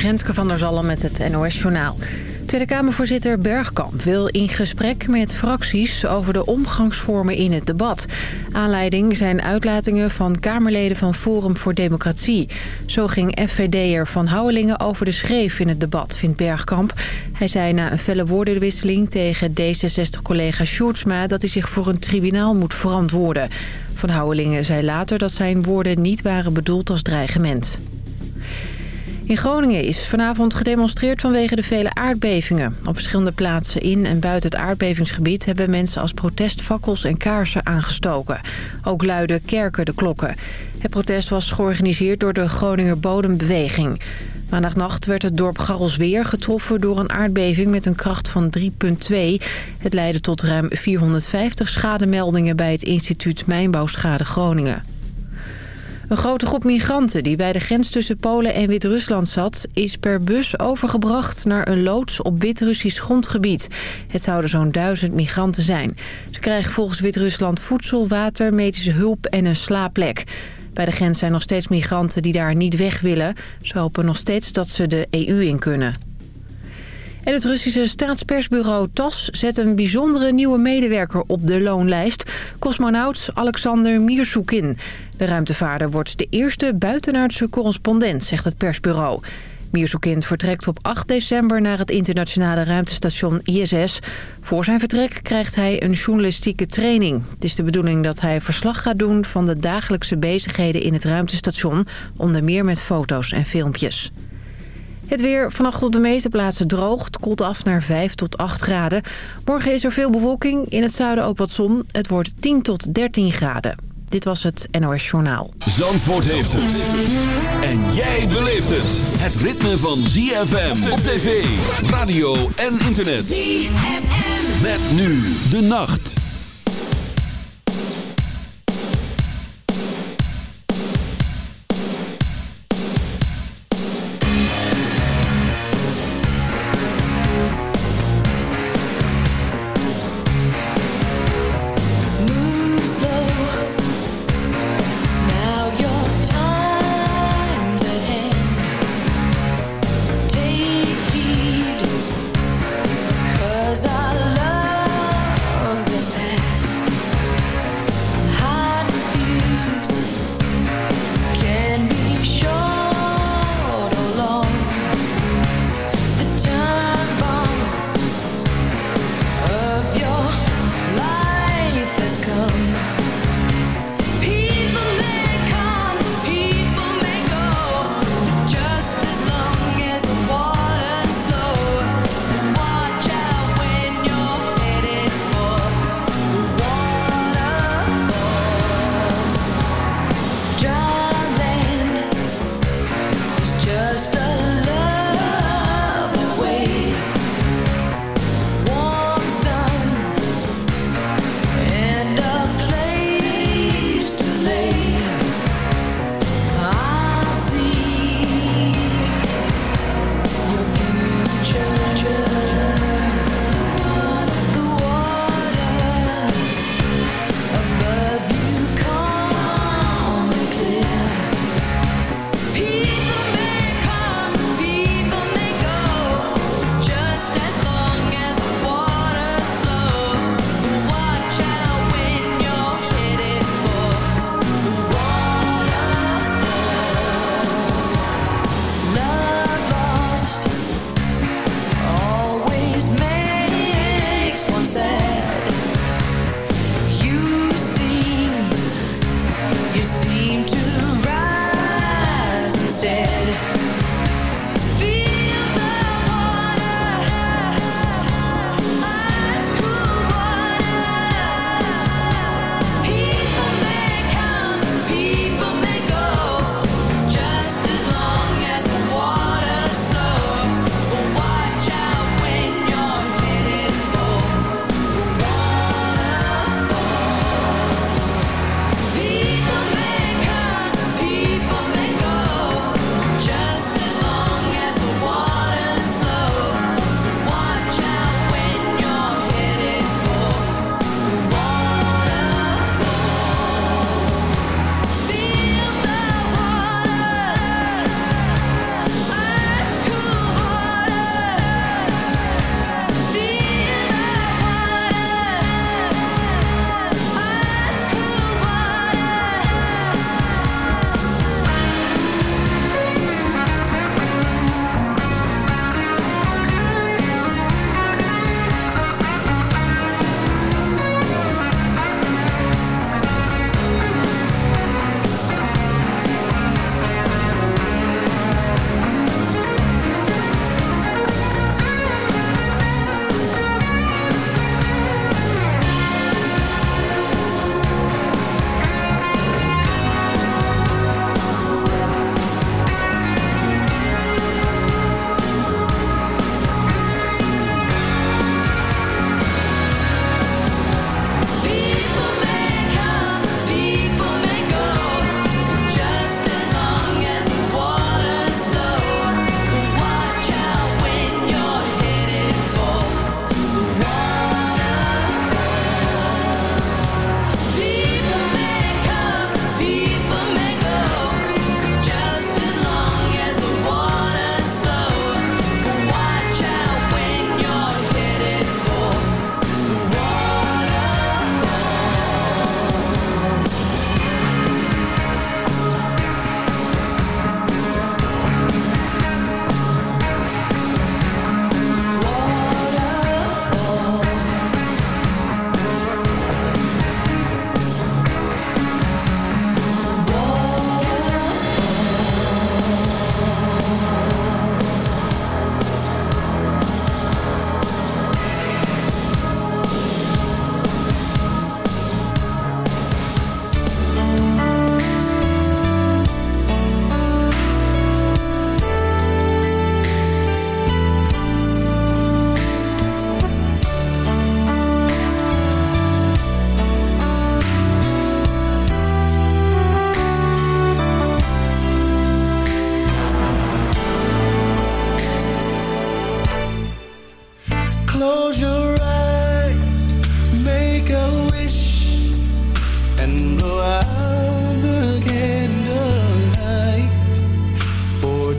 Renske van der Zalm met het NOS-journaal. Tweede Kamervoorzitter Bergkamp wil in gesprek met fracties over de omgangsvormen in het debat. Aanleiding zijn uitlatingen van Kamerleden van Forum voor Democratie. Zo ging FVD'er Van Houwelingen over de schreef in het debat, vindt Bergkamp. Hij zei na een felle woordenwisseling tegen D66-collega Sjoerdsma... dat hij zich voor een tribunaal moet verantwoorden. Van Houwelingen zei later dat zijn woorden niet waren bedoeld als dreigement. In Groningen is vanavond gedemonstreerd vanwege de vele aardbevingen. Op verschillende plaatsen in en buiten het aardbevingsgebied... hebben mensen als protest fakkels en kaarsen aangestoken. Ook luiden kerken de klokken. Het protest was georganiseerd door de Groninger Bodembeweging. Maandagnacht werd het dorp Garrelsweer getroffen door een aardbeving met een kracht van 3,2. Het leidde tot ruim 450 schademeldingen bij het instituut Mijnbouwschade Groningen. Een grote groep migranten die bij de grens tussen Polen en Wit-Rusland zat... is per bus overgebracht naar een loods op Wit-Russisch grondgebied. Het zouden zo'n duizend migranten zijn. Ze krijgen volgens Wit-Rusland voedsel, water, medische hulp en een slaapplek. Bij de grens zijn nog steeds migranten die daar niet weg willen. Ze hopen nog steeds dat ze de EU in kunnen. En het Russische staatspersbureau TAS zet een bijzondere nieuwe medewerker op de loonlijst. Cosmonaut Alexander Mirsoukin. De ruimtevaarder wordt de eerste buitenaardse correspondent, zegt het persbureau. Mirsoukin vertrekt op 8 december naar het internationale ruimtestation ISS. Voor zijn vertrek krijgt hij een journalistieke training. Het is de bedoeling dat hij verslag gaat doen van de dagelijkse bezigheden in het ruimtestation. Onder meer met foto's en filmpjes. Het weer vannacht op de meeste plaatsen droog. Het koelt af naar 5 tot 8 graden. Morgen is er veel bewolking. In het zuiden ook wat zon. Het wordt 10 tot 13 graden. Dit was het NOS Journaal. Zandvoort heeft het. En jij beleeft het. Het ritme van ZFM op tv, radio en internet. ZFM. Met nu de nacht.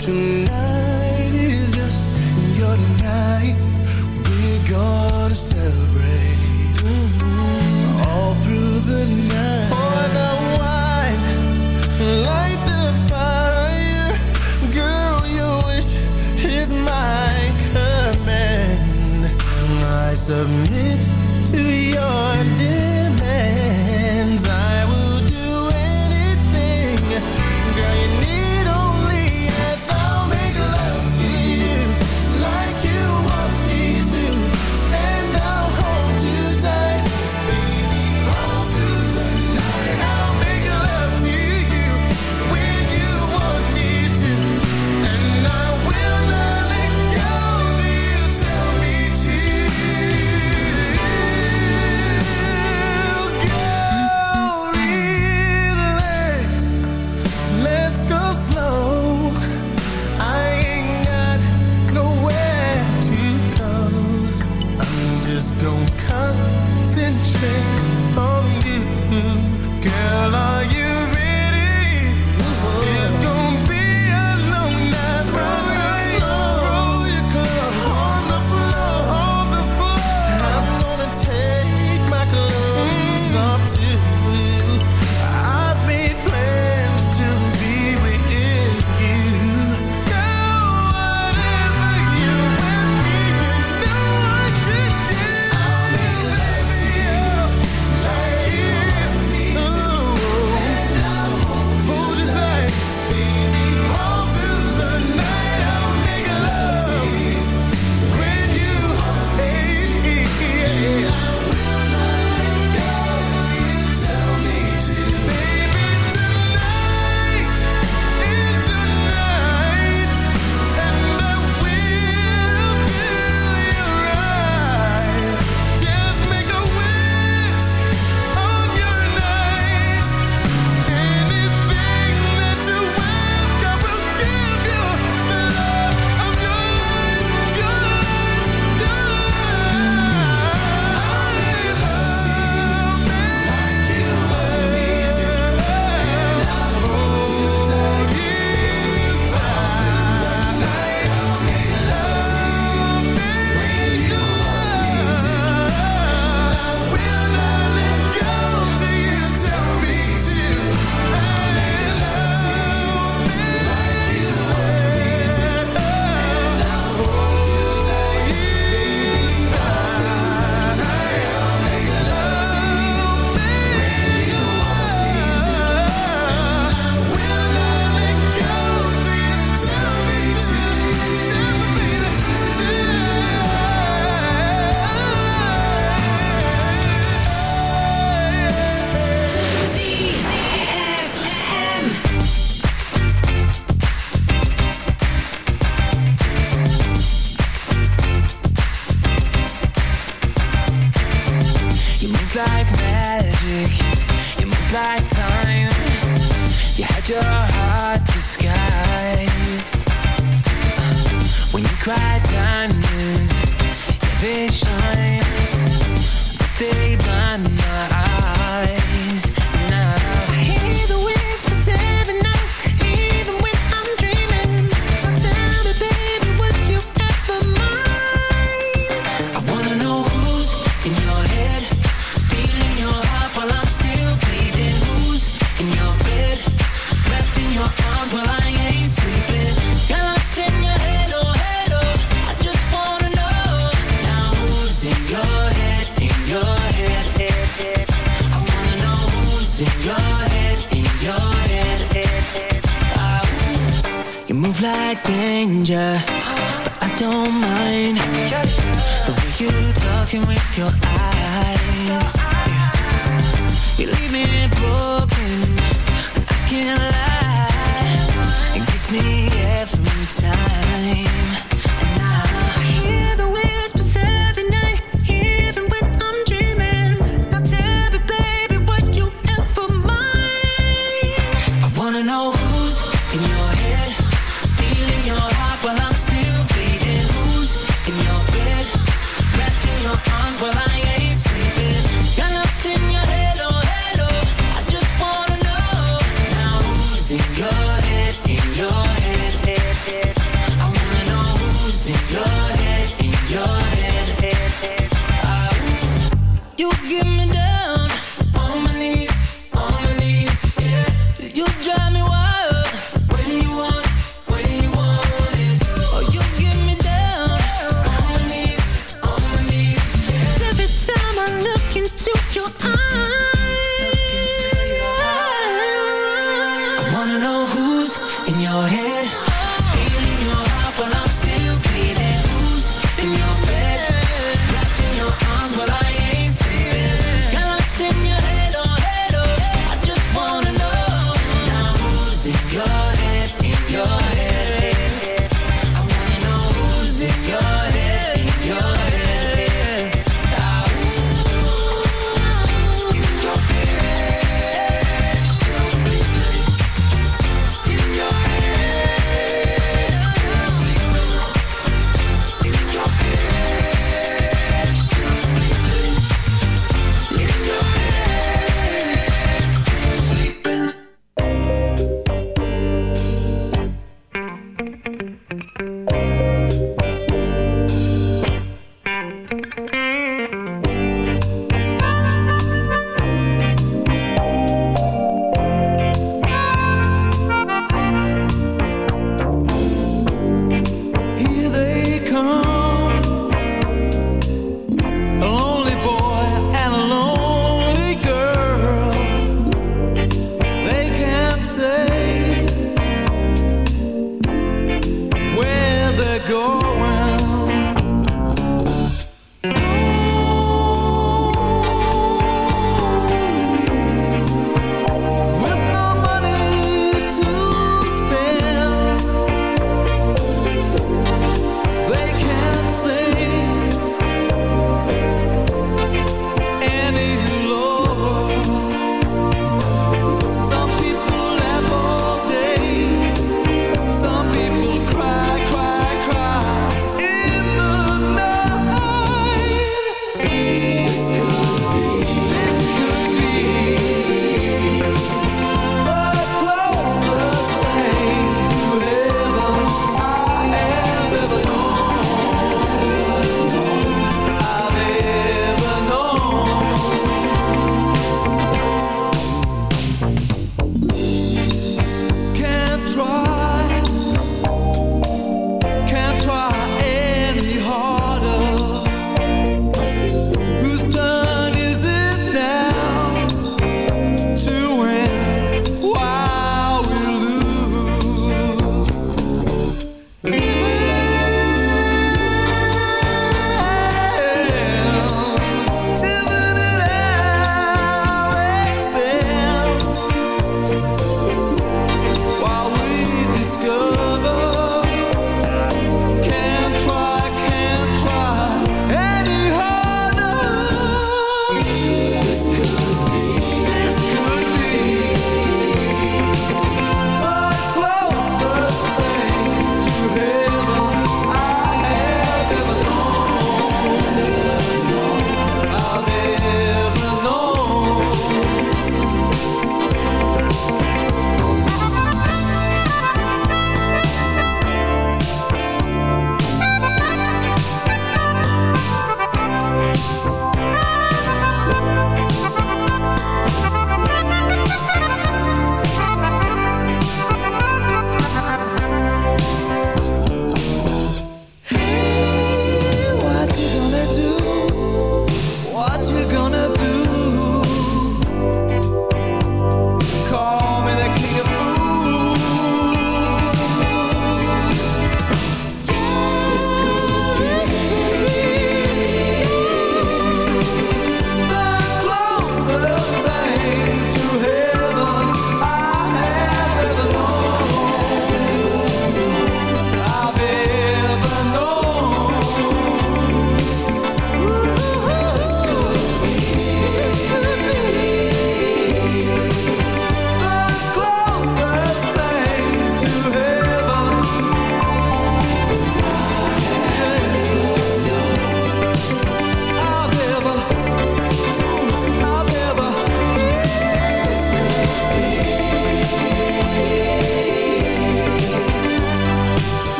Tonight is just your night. We're gonna celebrate all through the night. Pour the wine, light the fire. Girl, your wish is my command. I submit to your.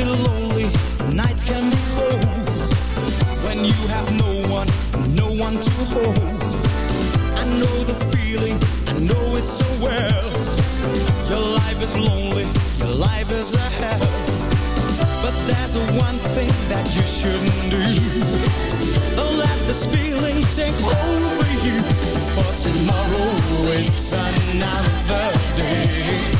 be lonely, nights can be cold. When you have no one, no one to hold. I know the feeling, I know it so well. Your life is lonely, your life is a hell. But there's one thing that you shouldn't do. Let this feeling take over you. For tomorrow is another day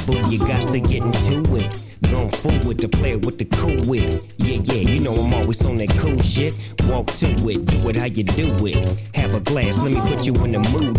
boogie you got to get into it. Don't fool with the player with the cool wit. Yeah, yeah, you know I'm always on that cool shit. Walk to it, do it how you do it. Have a glass, let me put you in the mood.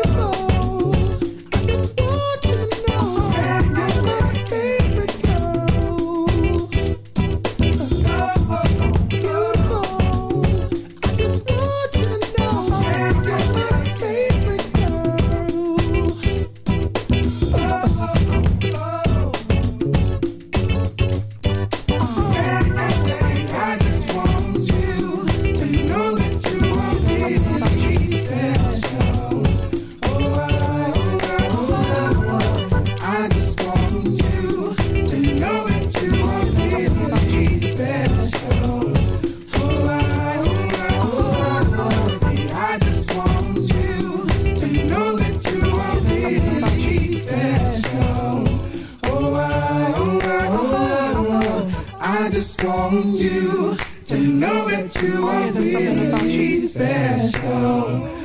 amor.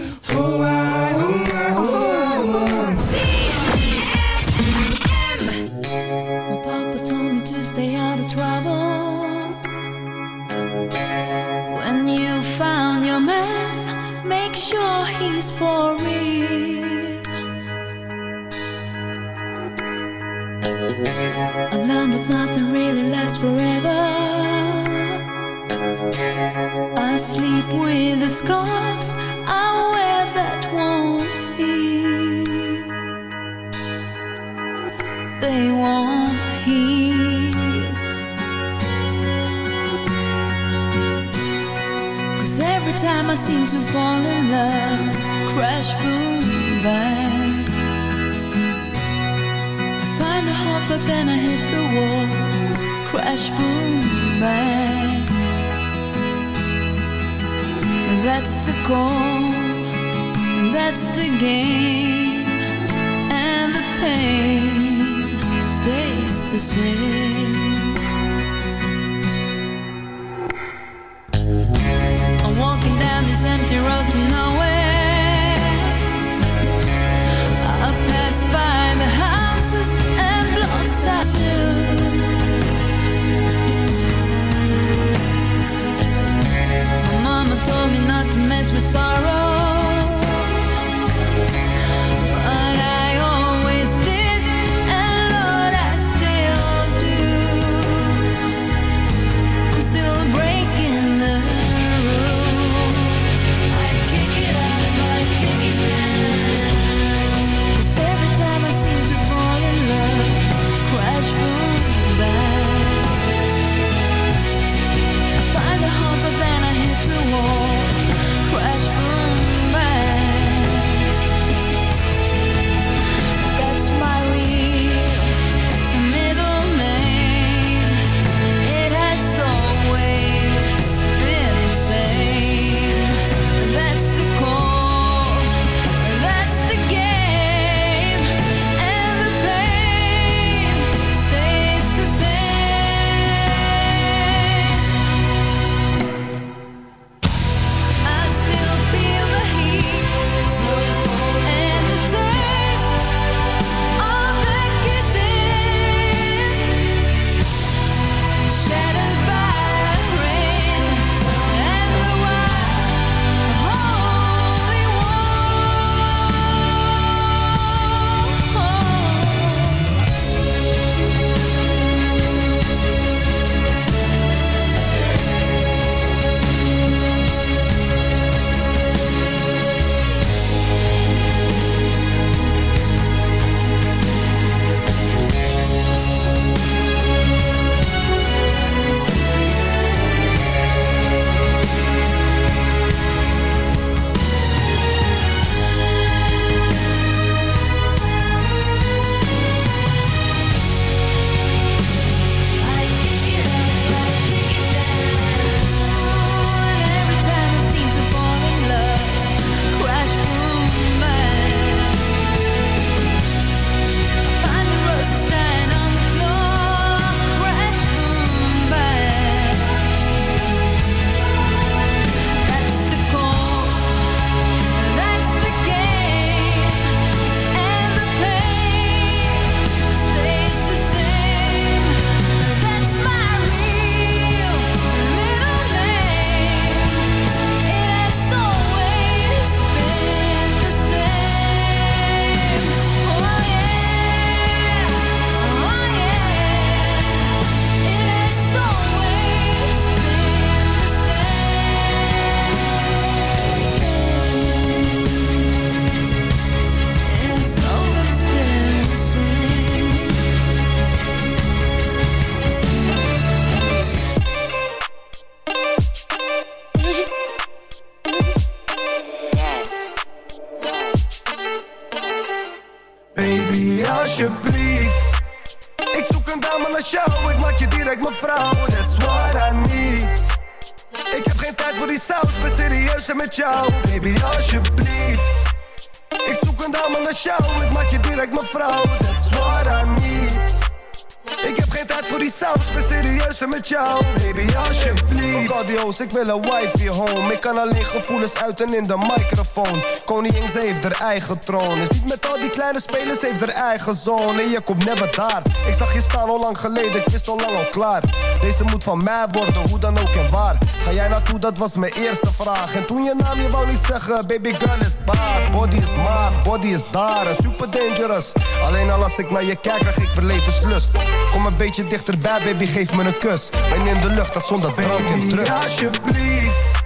Ik wil een wifi home Ik kan alleen gevoelens uiten in de microfoon. Koningin, ze heeft haar eigen troon. Is niet met al die kleine spelers, heeft haar eigen zone. En je komt never daar. Ik zag je staan al lang geleden, ik wist al lang al klaar. Deze moet van mij worden, hoe dan ook en waar. Ga jij naartoe, dat was mijn eerste vraag. En toen je naam, je wou niet zeggen Baby girl is bad, body is maat, body is daar. Super dangerous Alleen al als ik naar je kijk, krijg ik verlevenslust Kom een beetje dichterbij, baby, geef me een kus. Ben in de lucht, dat zonder drank en drugs. alsjeblieft.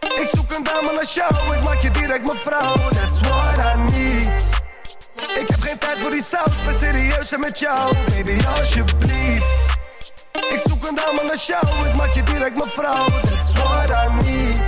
Ik zoek een dame naar jou, ik maak je direct mijn vrouw. That's what I need. Ik heb geen tijd voor die saus, ben serieus en met jou. Baby, alsjeblieft. Ik zoek een dame naar jou, ik maak je direct mijn vrouw. That's what I need.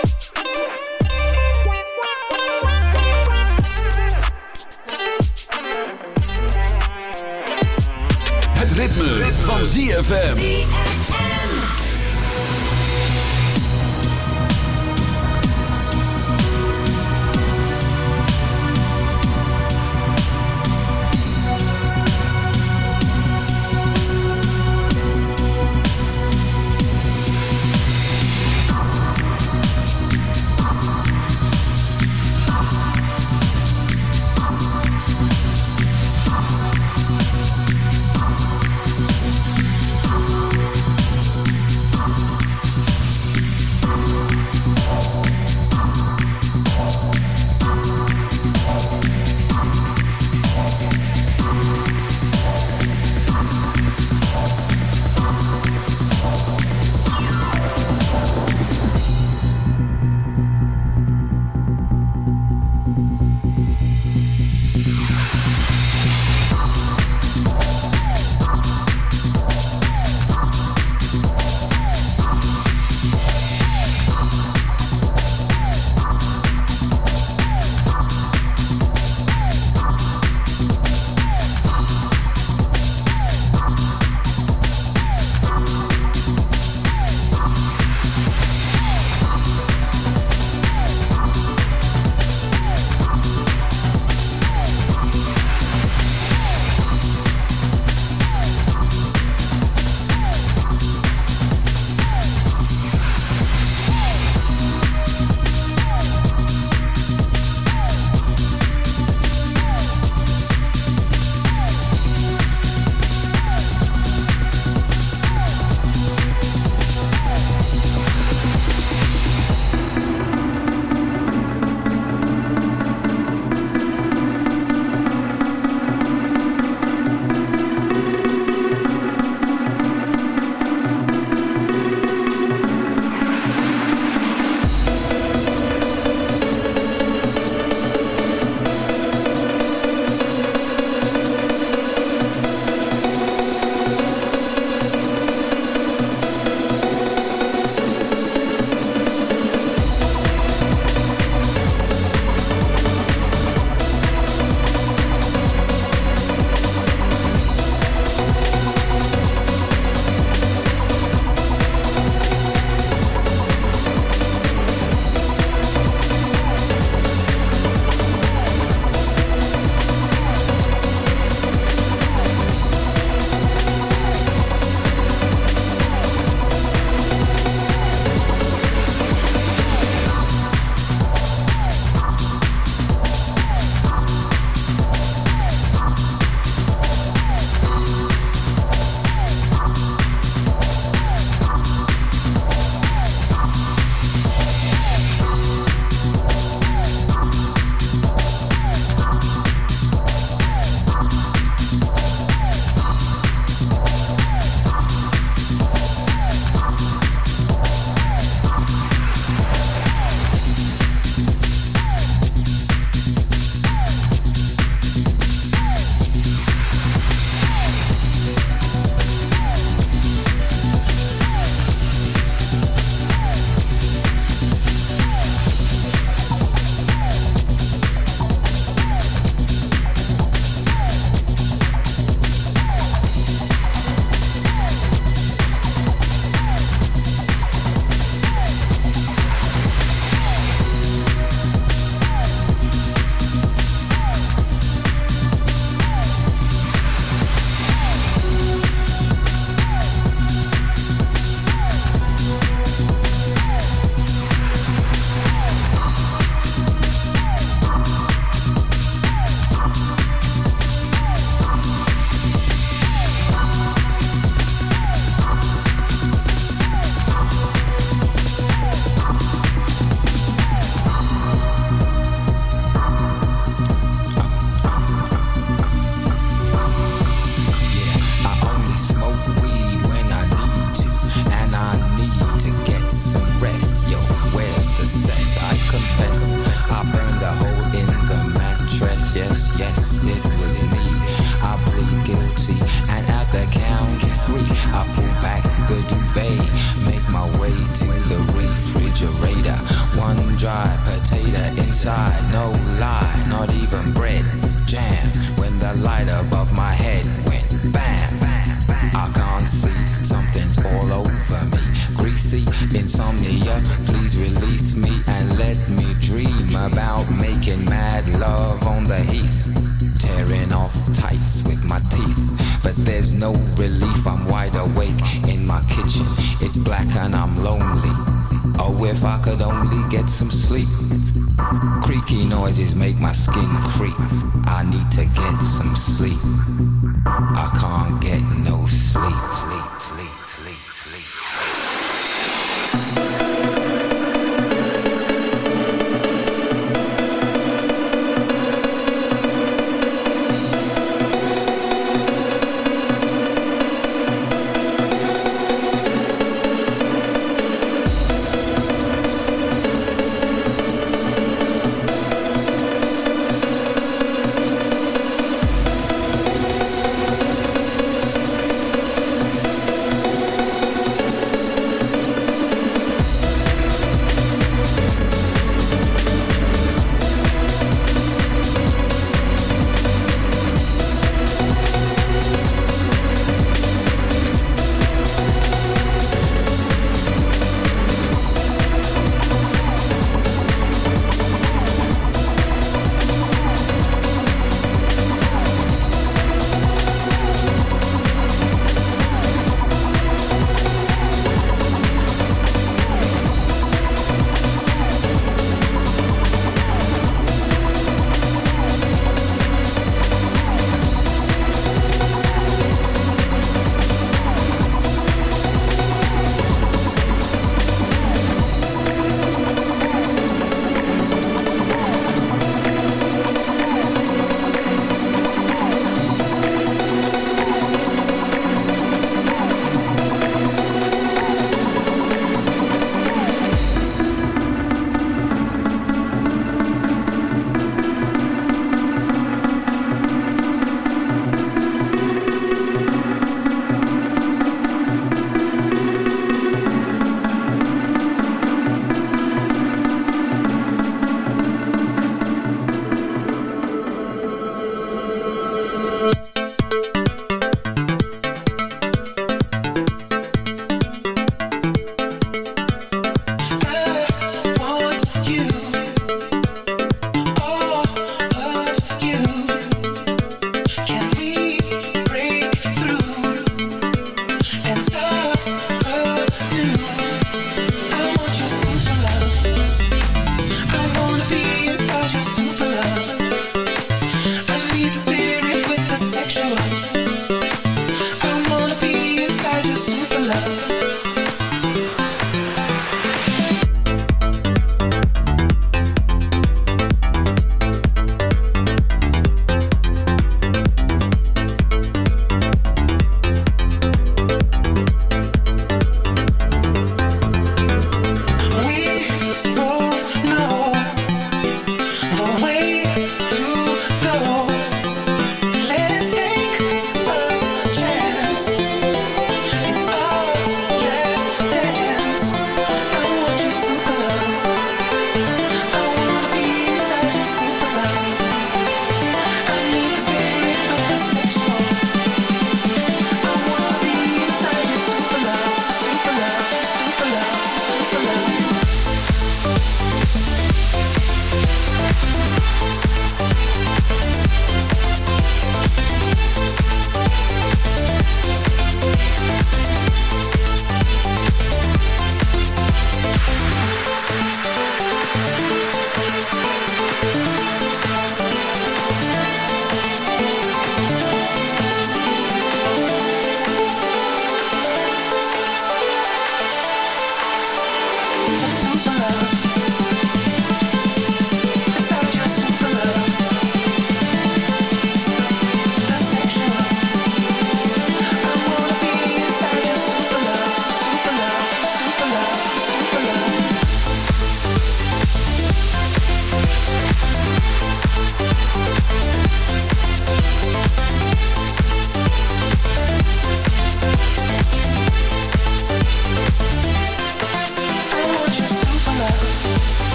Ritme, van ZFM.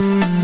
Mm-hmm.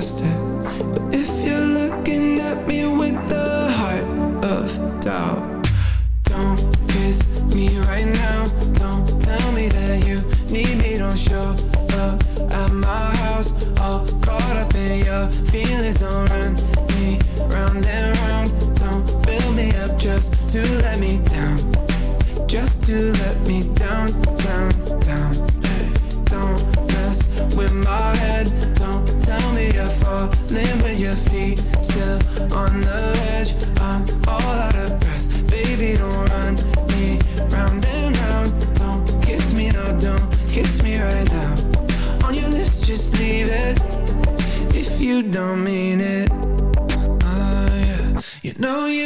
plastic No, you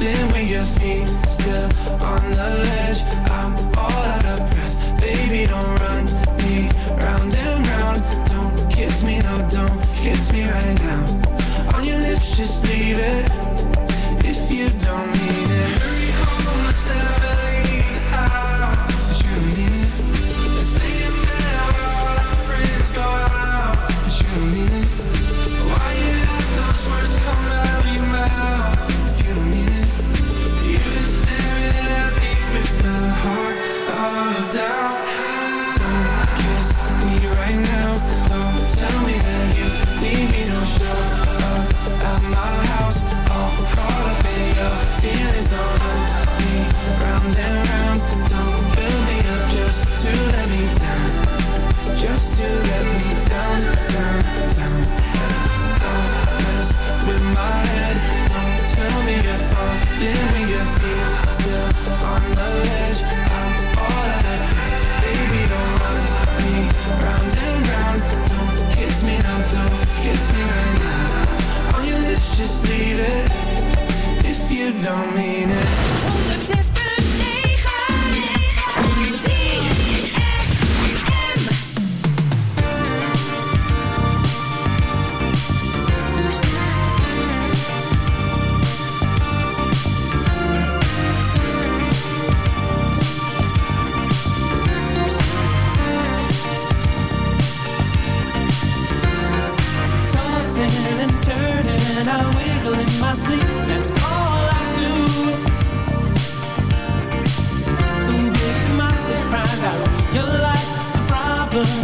slipping with your feet still on the ledge. I'm all out of breath, baby. Don't run me round and round. Don't kiss me, no, don't kiss me right now. On your lips, just leave it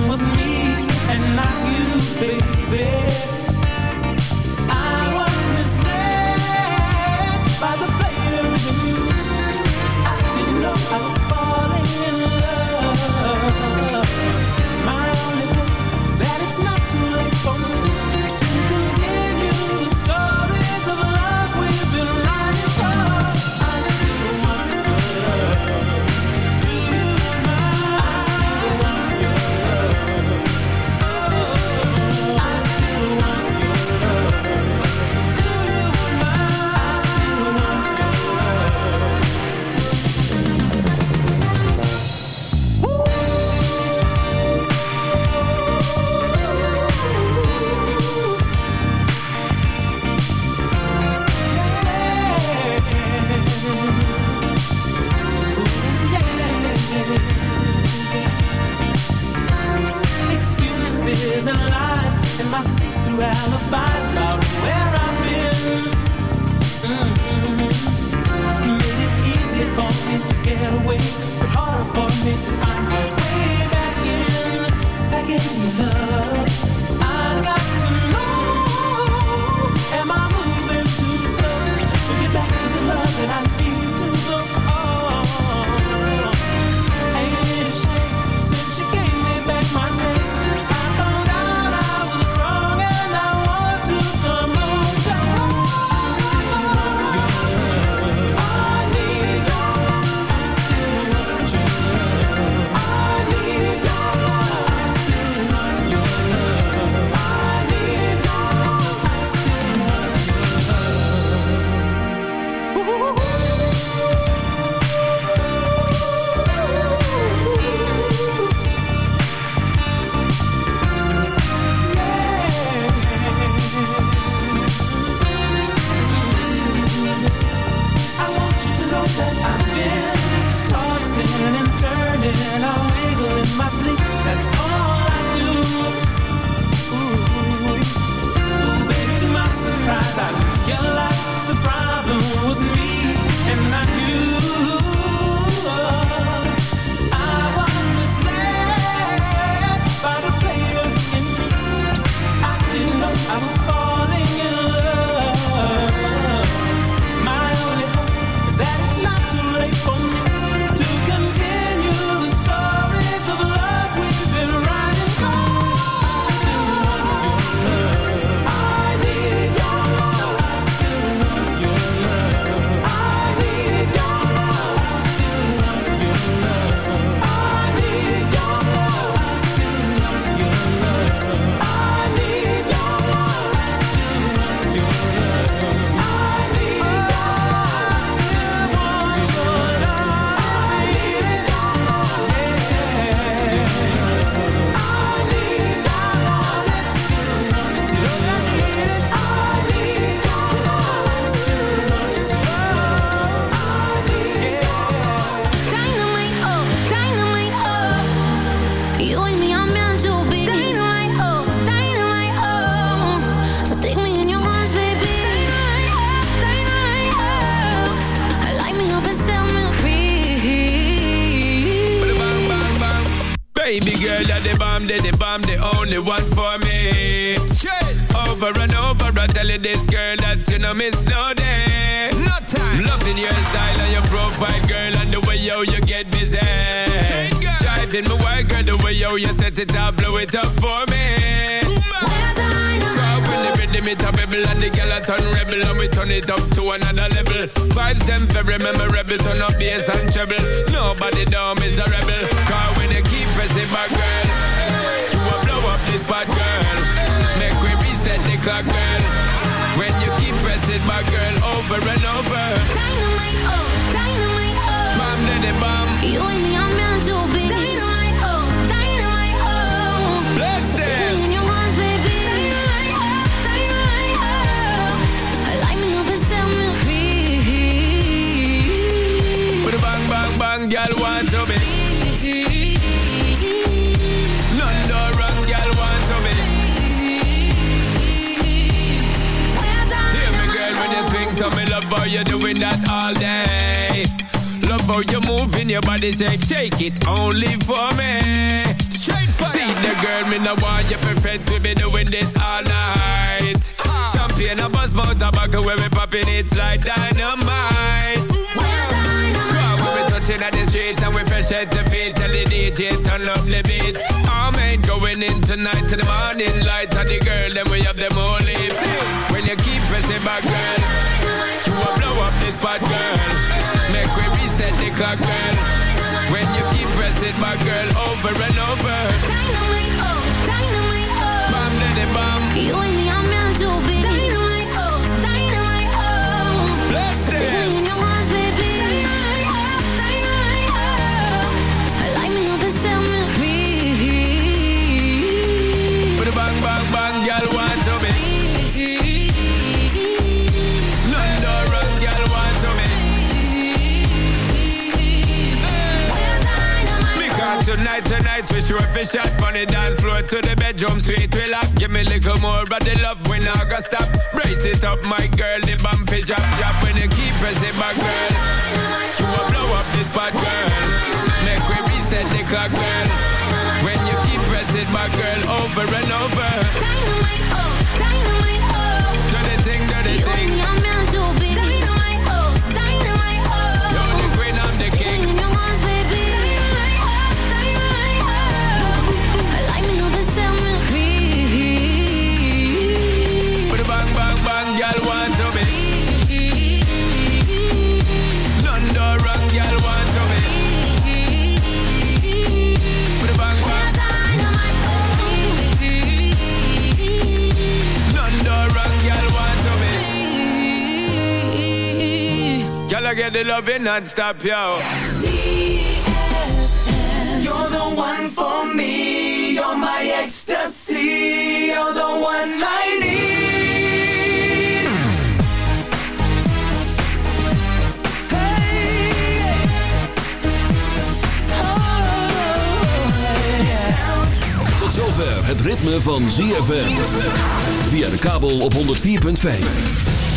was me. Ooh. bomb, the, the bomb, the only one for me. Shit. Over and over, I tell you this girl that you know miss no day. No time. Loving your style and your profile, girl, and the way yo you get busy. Driving my white girl, the way yo you set it up, blow it up for me. Rhythm it a pebble and the girl a turn rebel And we turn it up to another level Vibes them very memorable Turn up bass and treble Nobody down is a rebel Cause when you keep pressing my girl this bad girl. Make we reset the clock, girl. When you keep pressing my girl over and over. Dynamite, oh, dynamite, oh. Bam, daddy, bam. You and me are meant to be. Dynamite, oh, dynamite, oh. Bang, bang, girl, want to be How you doing that all day. Love how you're moving your body shape, shake it only for me. Straight fire. See the girl, me no want you perfect, we be doing this all night. Ha. Champagne, a buzz, mouth, tobacco, where we popping it like dynamite. Well done, Girl, we be touching at the street and we fresh at the feet. Tell the DJ turn up the beat. All men going in tonight to the morning light. And the girl, then we have them all lips. When you keep pressing back, girl this bad girl. Make we reset the clock, girl. When you keep pressing, my girl, over and over. Dance floor to the bedroom sweet. We lock, give me a little more of the love when I got stop. Brace it up, my girl, the bump is drop, drop when you keep pressing back, girl. You will blow up this spot, girl. Make we reset the clock, girl. When you keep pressing back, girl, over and over. The loving non-stop, yo. You're the one for me. You're my ecstasy. You're the one I need. Zover het ritme van ZFM. Via de kabel op 104.5.